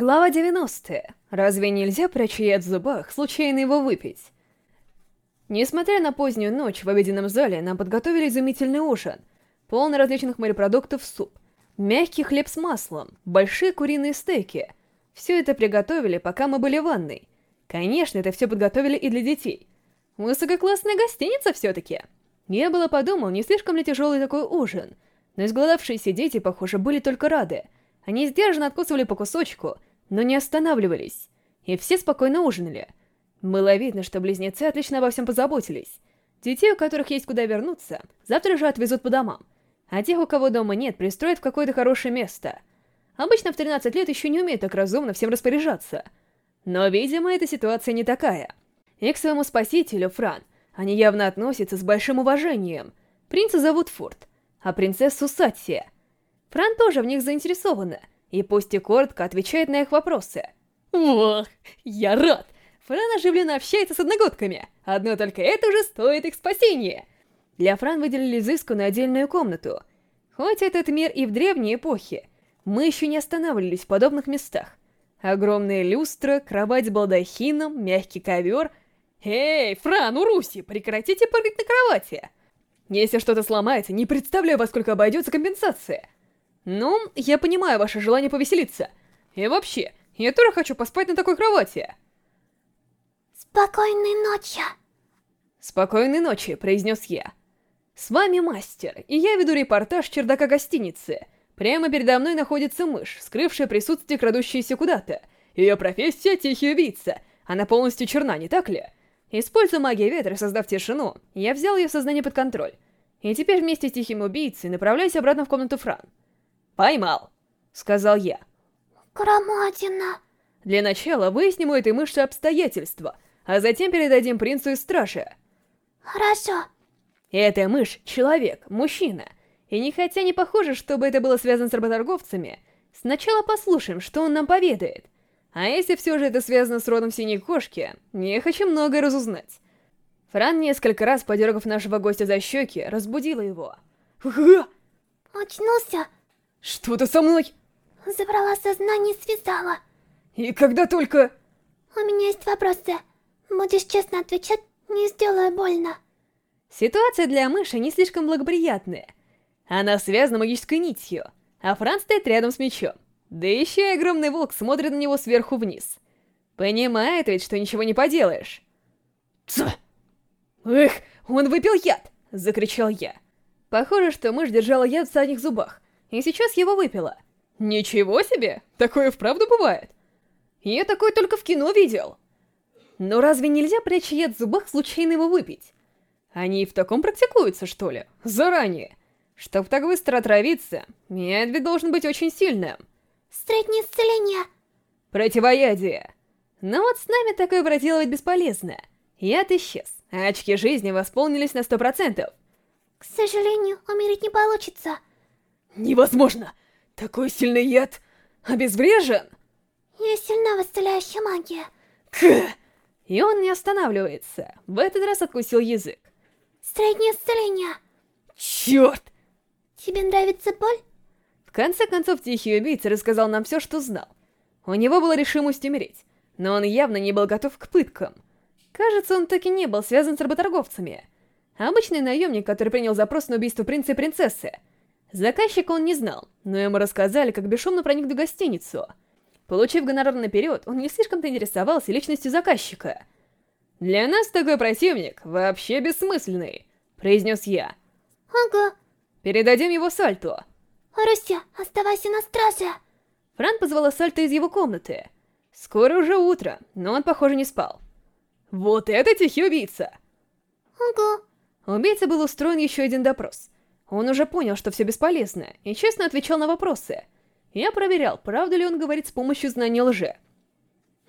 Глава 90. Разве нельзя, пряча яд в зубах, случайно его выпить? Несмотря на позднюю ночь, в обеденном зале нам подготовили изумительный ужин. Полный различных морепродуктов суп, мягкий хлеб с маслом, большие куриные стейки. Все это приготовили, пока мы были в ванной. Конечно, это все подготовили и для детей. Высококлассная гостиница все-таки. Я было подумал, не слишком ли тяжелый такой ужин, но изголодавшиеся дети, похоже, были только рады — они сдержанно откусывали по кусочку, но не останавливались, и все спокойно ужинали. Было видно, что близнецы отлично обо всем позаботились. Детей, у которых есть куда вернуться, завтра же отвезут по домам, а тех, у кого дома нет, пристроят в какое-то хорошее место. Обычно в 13 лет еще не умеют так разумно всем распоряжаться. Но, видимо, эта ситуация не такая. И к своему спасителю, Фран, они явно относятся с большим уважением. Принца зовут Фурт, а принцессу Сатсия — Фран тоже в них заинтересована, и пусть и коротко отвечает на их вопросы. Ох, я рад! Фран оживленно общается с одногодками, одно только это уже стоит их спасения. Для Фран выделили изысканную отдельную комнату. Хоть этот мир и в древней эпохе, мы еще не останавливались в подобных местах. Огромная люстра, кровать с балдахином, мягкий ковер. Эй, Фран, Уруси, прекратите прыгать на кровати! Если что-то сломается, не представляю, во сколько обойдется компенсация. Ну, я понимаю ваше желание повеселиться. И вообще, я тоже хочу поспать на такой кровати. Спокойной ночи. Спокойной ночи, произнес я. С вами мастер, и я веду репортаж чердака гостиницы. Прямо передо мной находится мышь, скрывшая присутствие, крадущаяся куда-то. Ее профессия — тихий убийца. Она полностью черна, не так ли? Используя магию ветра, создав тишину, я взял ее сознание под контроль. И теперь вместе с тихим убийцей направляюсь обратно в комнату Фран. «Поймал», — сказал я. «Громадина». Для начала выясним у этой мыши обстоятельства, а затем передадим принцу из стражи. Хорошо. Эта мышь — человек, мужчина. И не хотя не похоже, чтобы это было связано с работорговцами, сначала послушаем, что он нам поведает. А если все же это связано с родом синей кошки, я хочу многое разузнать. Фран, несколько раз подергав нашего гостя за щеки, разбудила его. Очнулся? Что-то со мной? Забрала сознание и связала. И когда только... У меня есть вопросы. Будешь честно отвечать, не сделаю больно. Ситуация для мыши не слишком благоприятная. Она связана магической нитью, а Франц стоит рядом с мечом. Да еще и огромный волк смотрит на него сверху вниз. Понимает ведь, что ничего не поделаешь. Ц! Эх, он выпил яд! Закричал я. Похоже, что мышь держала яд в задних зубах и сейчас его выпила. Ничего себе! Такое вправду бывает? Я такое только в кино видел. Но разве нельзя прячь яд в зубах случайно его выпить? Они в таком практикуются, что ли? Заранее. Чтоб так быстро отравиться, яд ведь должен быть очень сильным. Среднее исцеление. Противоядие. Но вот с нами такое проделывать бесполезно. Яд исчез, а очки жизни восполнились на сто процентов. К сожалению, умереть не получится. Невозможно! Такой сильный яд обезврежен! Я сильна в исцеляющей магии. К! И он не останавливается. В этот раз откусил язык. Среднее исцеление. Черт! Тебе нравится боль? В конце концов, Тихий Убийца рассказал нам все, что знал. У него была решимость умереть, но он явно не был готов к пыткам. Кажется, он таки не был связан с работорговцами. Обычный наемник, который принял запрос на убийство принца и принцессы — Заказчика он не знал, но ему рассказали, как бесшумно проник в гостиницу. Получив гонорар наперед, он не слишком-то интересовался личностью заказчика. «Для нас такой противник вообще бессмысленный», — произнес я. «Ага». «Передадим его Сальту». «Руся, оставайся на страже». Фран позвала Сальто из его комнаты. Скоро уже утро, но он, похоже, не спал. «Вот это тихий убийца!» «Ага». Убийца был устроен еще один допрос — он уже понял, что все бесполезно, и честно отвечал на вопросы. Я проверял, правда ли он говорит с помощью знания лжи.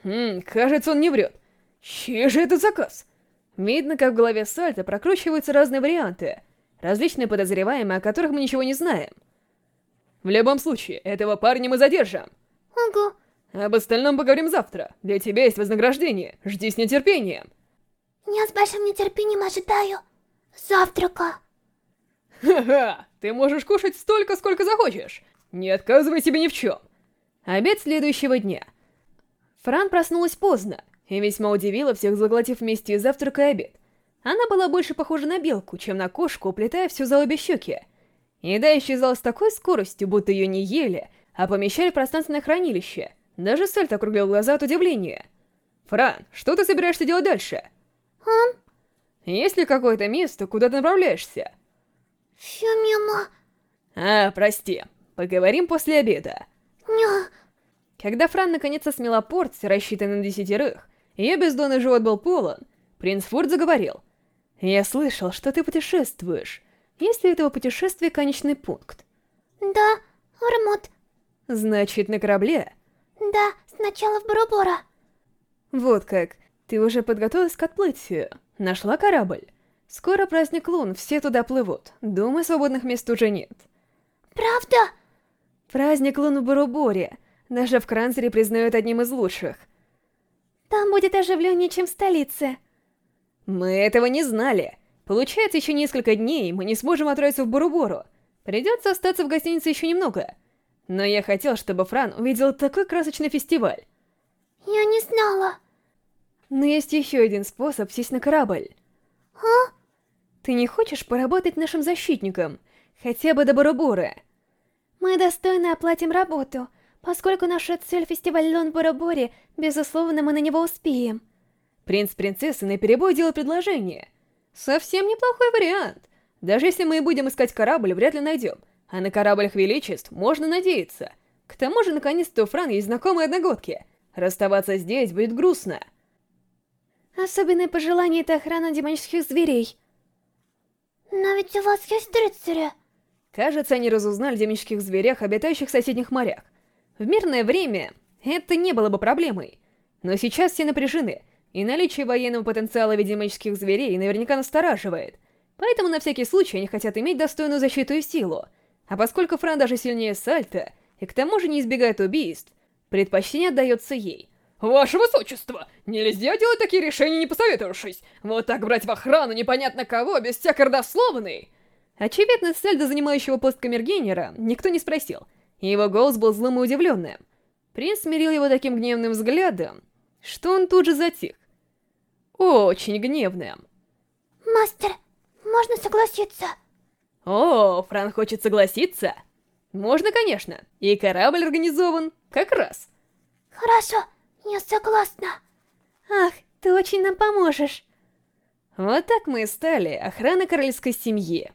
Хм, кажется, он не врет. Чей же это заказ? Видно, как в голове Сальта прокручиваются разные варианты, различные подозреваемые, о которых мы ничего не знаем. В любом случае, этого парня мы задержим. Ого. Об остальном поговорим завтра. Для тебя есть вознаграждение. Жди с нетерпением. Я с большим нетерпением ожидаю завтрака. Ха-ха, ты можешь кушать столько, сколько захочешь. Не отказывай себе ни в чем. Обед следующего дня. Фран проснулась поздно и весьма удивила всех, заглотив вместе завтрак и обед. Она была больше похожа на белку, чем на кошку, уплетая все за обе щеки. Еда исчезала с такой скоростью, будто ее не ели, а помещали в пространственное хранилище. Даже Сальт округлил глаза от удивления. «Фран, что ты собираешься делать дальше?» Ам? «Есть ли какое-то место, куда ты направляешься?» Фюмима. «А, прости. Поговорим после обеда». Ня. Когда Фран наконец смела порцию, рассчитанную на десятерых, ее бездонный живот был полон, принц Фурт заговорил. «Я слышал, что ты путешествуешь. Есть ли у этого путешествия конечный пункт?» Да, Ремонт. «Значит, на корабле?» Да, сначала в Боробора. «Вот как. Ты уже подготовилась к отплытию. Нашла корабль? Скоро праздник Лун, все туда плывут. Думаю, свободных мест уже нет». Правда? Праздник Лун в Буруборе. Даже в Кранцере признают одним из лучших. Там будет оживленнее, чем в столице. Мы этого не знали. Получается, еще несколько дней мы не сможем отправиться в Бурубору. Придется остаться в гостинице еще немного. Но я хотел, чтобы Фран увидел такой красочный фестиваль. Я не знала. Но есть еще один способ сесть на корабль. А? Ты не хочешь поработать нашим защитником? Хотя бы до Бурубора? Мы достойно оплатим работу, поскольку наша цель фестиваль Лон Бороборе, безусловно, мы на него успеем. Принц принцессы наперебой делал предложение. Совсем неплохой вариант. Даже если мы и будем искать корабль, вряд ли найдем. А на кораблях величеств можно надеяться. К тому же, наконец-то у Фран есть знакомые одногодки. Расставаться здесь будет грустно. Особенное пожелание — это охрана демонических зверей. Но ведь у вас есть рыцари. Кажется, они разузнали о демонических зверях, обитающих в соседних морях. В мирное время это не было бы проблемой. Но сейчас все напряжены, и наличие военного потенциала в виде демонических зверей наверняка настораживает. Поэтому на всякий случай они хотят иметь достойную защиту и силу. А поскольку Фран даже сильнее Сальта, и к тому же не избегает убийств, предпочтение отдается ей. «Ваше Высочество! Нельзя делать такие решения, не посоветовавшись! Вот так брать в охрану непонятно кого, без всякой родословной!» Очевидно, Сальда, занимающего пост камергенера, никто не спросил. Его голос был злым и удивленным. Принц смирил его таким гневным взглядом, что он тут же затих. Очень гневным. Мастер, можно согласиться. О, Фран хочет согласиться? Можно, конечно. И корабль организован как раз. Хорошо, я согласна. Ах, ты очень нам поможешь. Вот так мы и стали охраной королевской семьи.